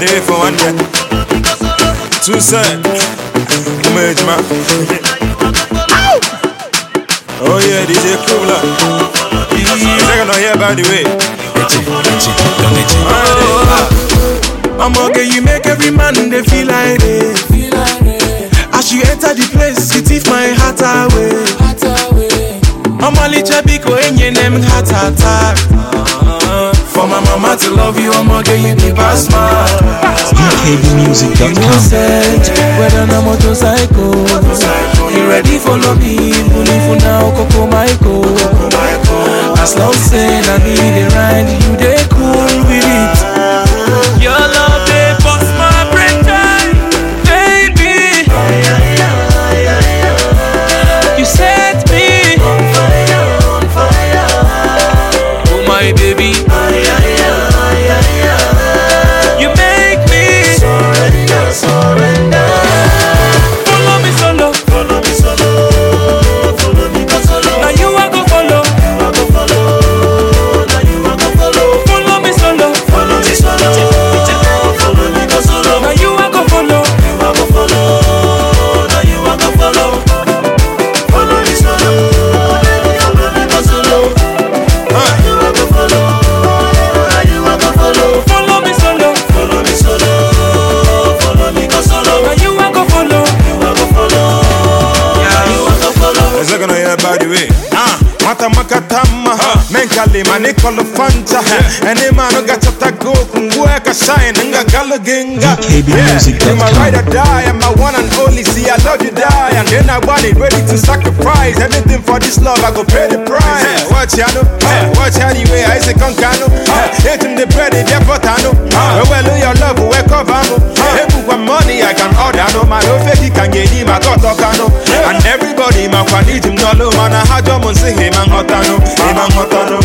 ready for one day. Two set. Umejima. Oh yeah, DJ here by the way. I'ma you make every man they feel like it. As you enter the place, you thief my heart away. I'ma little biko enye them heart attack. Uh-huh. For my mama to love you, I'ma get you the pass my. You know UKBmusic.com. said whether na motorcycle. You ready follow me, believe now Coco Michael. As long say I need a ride, you they who got to go kungue ka shine nga gala ginga. UKBmusic.com. You my ride or die, and my one and only. See, I love you die, and then I want it ready to sacrifice anything for this love. I go pay the price. Watch ya no, ah. watch how the way I say concano. Ah. Hate him the bread, they put no. Well, your love, we cover no. Ah. Hey, one money I can order no. My no fake can get him, I got no. And everybody, my need chọlụ mana ha jọ m nsị ha ịma nghọtanụ ịma nghọtanụ